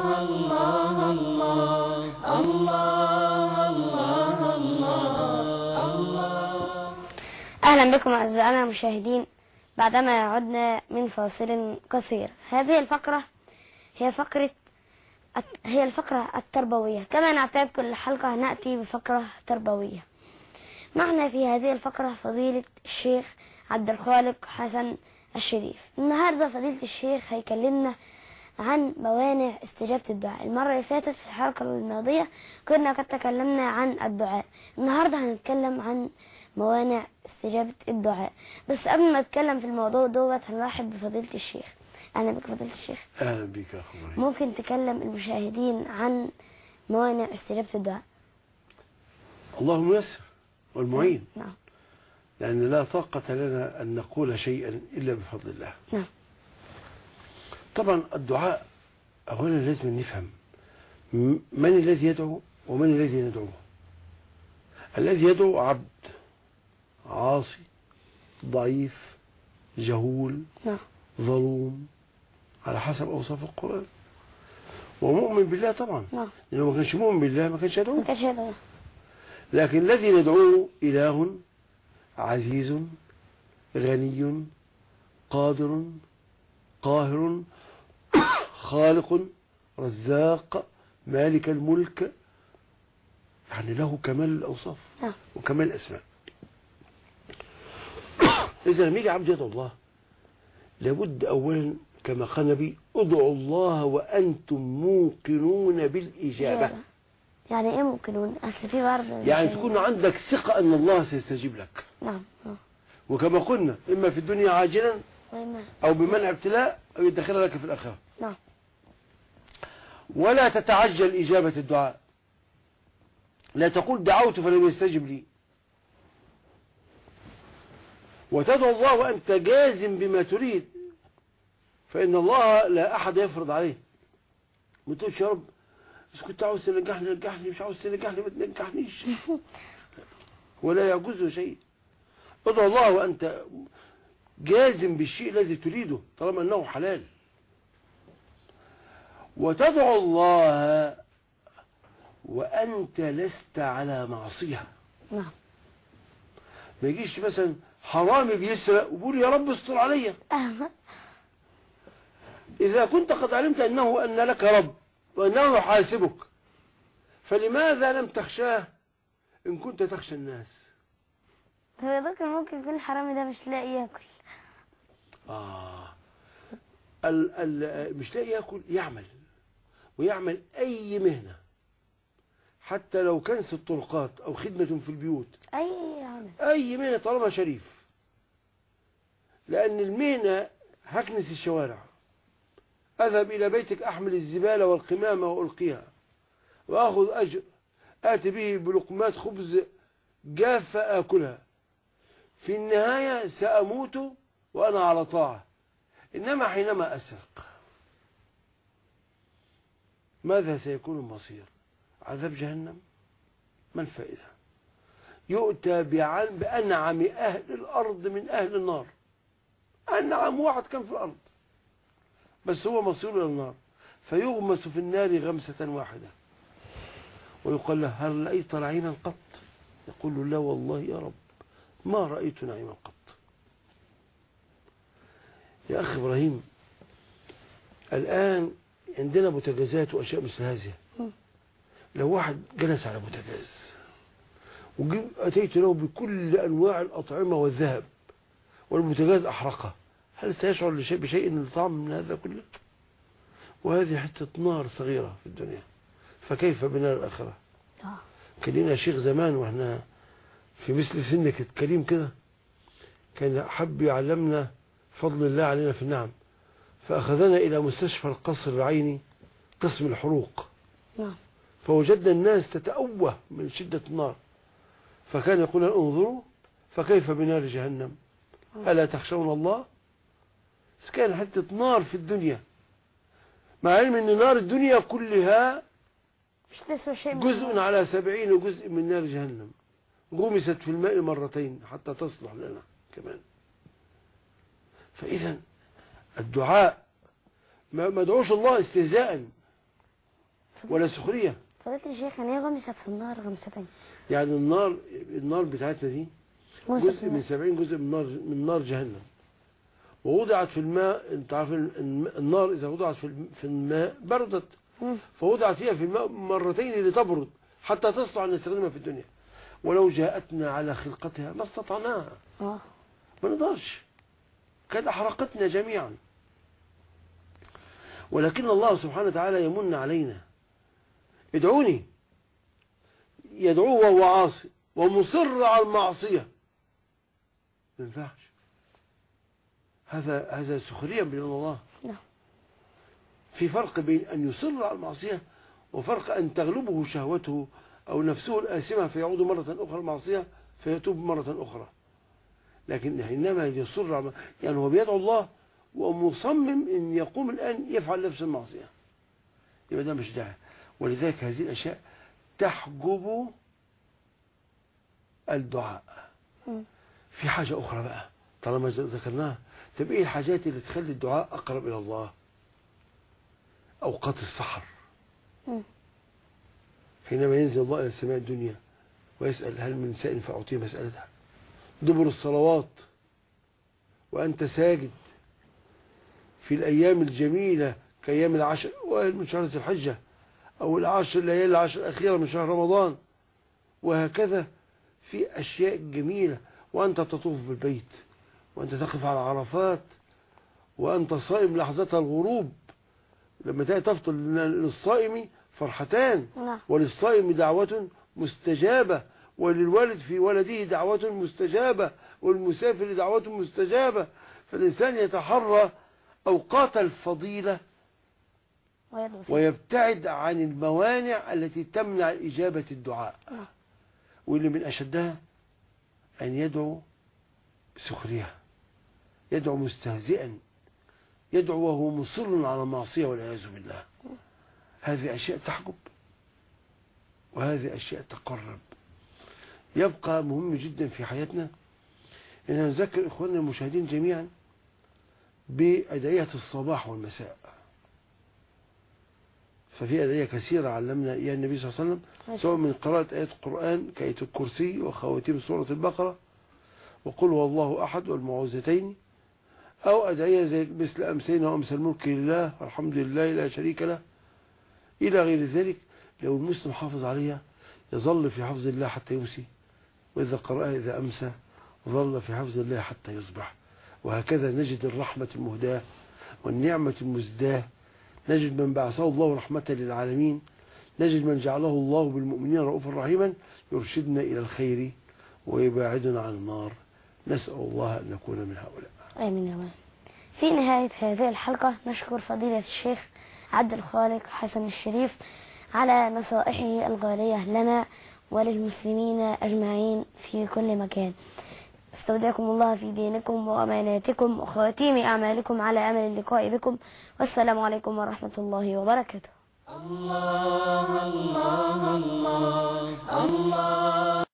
الله الله الله الله الله أهلا بكم أعزائنا المشاهدين بعدما عدنا من فاصل قصير. هذه الفقرة هي فقرة هي الفقرة التربوية. كما نعتاد كل حلقة نأتي بفقرة تربوية. معنا في هذه الفقرة فضيلة الشيخ عبد الخالق حسن الشريف. النهاردة فضيلة الشيخ هيكلمنا عن موانع استجابة الدعاء. المرة اللي فاتت في الحلقة الماضية كنا قد تكلمنا عن الدعاء. النهاردة هنتكلم عن موانع استجابة الدعاء. بس قبل ما أتكلم في الموضوع دوت هنرحب بفضيلة الشيخ. أهلا بك فضيلة الشيخ. أهلا بك يا إبراهيم. ممكن تكلم المشاهدين عن موانع استجابة الدعاء؟ الله الميسر والمعين. نعم. لأن لا طاقة لنا أن نقول شيئا إلا بفضل الله. نعم. طبعا الدعاء أولا لازم نفهم من الذي يدعو ومن الذي ندعوه الذي يدعو عبد عاصي ضعيف جهول نعم. ظلوم على حسب أوصاف القرآن. ومؤمن بالله طبعا. نعم. لأنه ما كانش مؤمن بالله ما كانش يدعوه ما كانش هذا لكن الذي ندعوه إله عزيز غني قادر قاهر خالق رزاق مالك الملك. يعني له كمال الأوصاف نعم. وكمال الأسماء. إذا لما يجي عبد يدعو الله لابد أولا كما قال النبي ادعوا الله وأنتم موقنون بالإجابة. إجابة. يعني إيه ممكنون أصل في برضه يعني تكون عندك ثقة أن الله سيستجيب لك. نعم نعم. وكما قلنا إما في الدنيا عاجلا أو بمنع ابتلاء أو يدخل لك في الآخرة. ولا تتعجل إجابة الدعاء. لا تقول دعوت فلم يستجب لي. وتدعو الله وأنت جازم بما تريد. فإن الله لا أحد يفرض عليه. ما تقولش يا رب بس كنت عاوز تنجحني نجحني مش عاوز تنجحني ما تنجحنيش. ولا يعجزه شيء. ادعو الله وأنت جازم بالشيء الذي تريده طالما أنه حلال. وتدعو الله وأنت لست على معصية. نعم. ما يجيش مثلا حرامي بيسرق وبيقول يا رب استر عليا. إذا كنت قد علمت أنه أن لك رب وأنه يحاسبك فلماذا لم تخشاه؟ إن كنت تخشى الناس. هو يا دكتور ممكن يكون الحرامي ده مش لاقي ياكل. آه. ال ال مش لاقي ياكل يعمل. ويعمل أي مهنة. حتى لو كنس الطرقات أو خدمة في البيوت. أي عمل. أي مهنة طالما شريف. لأن المهنة هكنس الشوارع. أذهب إلى بيتك أحمل الزبالة والقمامة وألقيها. وأخذ أجر. آتي به بلقمات خبز جافة آكلها. في النهاية سأموت وأنا على طاعة. إنما حينما أسرق. ماذا سيكون المصير؟ عذاب جهنم؟ ما الفائدة؟ يؤتى بأنعم أهل الأرض من أهل النار. أنعم واحد كان في الأرض بس هو مصير إلى النار. فيغمس في النار غمسة واحدة ويقال له هل رأيت نعيما قط؟ يقول له لا والله يا رب ما رأيت نعيما قط. يا أخي إبراهيم الآن عندنا بوتجازات وأشياء مثل هذه. لو واحد جلس على بوتجاز وجيب أتيت له بكل أنواع الأطعمة والذهب والبوتجاز أحرقه هل سيشعر بشيء من طعم من هذا كله؟ وهذه حتة نار صغيرة في الدنيا. فكيف بنار الآخرة آه. كان لنا شيخ زمان وإحنا في مثل سنك الكريم كده كان حب يعلمنا فضل الله علينا في النعم. فأخذنا إلى مستشفى القصر العيني قسم الحروق. نعم. فوجدنا الناس تتأوه من شدة النار. فكان يقول انظروا فكيف بنار جهنم؟ ألا تخشون الله؟ كان حتة نار في الدنيا. مع علم أن نار الدنيا كلها جزء على سبعين جزء من نار جهنم. غمست في الماء مرتين حتى تصلح لنا كمان. فإذا الدعاء. ما ادعوش الله استهزاء ولا سخرية. فضيلة الشيخ يعني هي غمست في النار غمستين يعني النار النار بتاعتنا دي جزء من النار. سبعين جزء من نار من نار جهنم. ووضعت في الماء انت عارف النار إذا وضعت في الم- في الماء بردت. فوضعت هي في الماء مرتين لتبرد حتى تصلح أن نستخدمها في الدنيا. ولو جاءتنا على خلقتها ما استطعناها. آه. ما نقدرش. كانت أحرقتنا جميعا. ولكن الله سبحانه وتعالى يمن علينا. ادعوني. يدعوه وهو عاصي ومصر على المعصية. ما ينفعش. هذا هذا سخريا بين الله. نعم. في فرق بين أن يصر على المعصية وفرق أن تغلبه شهوته أو نفسه الآثمة فيعود مرة أخرى المعصية فيتوب مرة أخرى. لكن إنما يصر على يعني هو بيدعو الله ومصمم أن يقوم الآن يفعل نفس المعصية. يبقى ده مش داعي. ولذلك هذه الأشياء تحجب الدعاء. في حاجة أخرى بقى طالما ذكرناها. طب إيه الحاجات اللي تخلي الدعاء أقرب إلى الله؟ أوقات السحر. حينما ينزل الله إلى السماء الدنيا ويسأل هل من سائل فأعطيه مسألته. دبر الصلوات. وأنت ساجد. في الأيام الجميلة كأيام العشر أوائل من شهر الحجة أو العشر الليالي العشر الأخيرة من شهر رمضان. وهكذا في أشياء جميلة وأنت تطوف بالبيت وأنت تقف على عرفات وأنت صائم لحظة الغروب. لما تأتي تفطر للصائم فرحتان نعم. وللصائم دعوة مستجابة وللوالد في ولده دعوة مستجابة والمسافر دعوة مستجابة. فالإنسان يتحرى أوقات الفضيلة. ويبتعد عن الموانع التي تمنع إجابة الدعاء نعم. واللي من أشدها أن يدعو سخرية يدعو مستهزئا يدعو وهو مصر على المعصية والعياذ بالله هذه أشياء تحجب وهذه أشياء تقرب يبقى مهم جدا في حياتنا أن نذكر إخواننا المشاهدين جميعا بأدعية الصباح والمساء. ففي أدعية كثيرة علمنا إياها النبي صلى الله عليه وسلم. سواء من قراءة آيات القرآن كآية الكرسي وخواتيم سورة البقرة. وقل هو الله أحد والمعوذتين. أو أدعية زي مثل أمسينا وأمس الملك لله والحمد لله لا شريك له. إلى غير ذلك لو المسلم حافظ عليها يظل في حفظ الله حتى يمسي. وإذا قرأها إذا أمسى ظل في حفظ الله حتى يصبح. وهكذا نجد الرحمة المهداة والنعمة المزداة. نجد من بعثه الله رحمة للعالمين. نجد من جعله الله بالمؤمنين رؤوفا رحيما يرشدنا إلى الخير ويباعدنا عن النار. نسأل الله أن نكون من هؤلاء. آمين يا رب. في نهاية هذه الحلقة نشكر فضيلة الشيخ عبد الخالق حسن الشريف على نصائحه الغالية لنا وللمسلمين أجمعين في كل مكان. أستودعكم الله في دينكم وأماناتكم وخواتيم أعمالكم على أمل اللقاء بكم. والسلام عليكم ورحمة الله وبركاته. الله الله الله الله.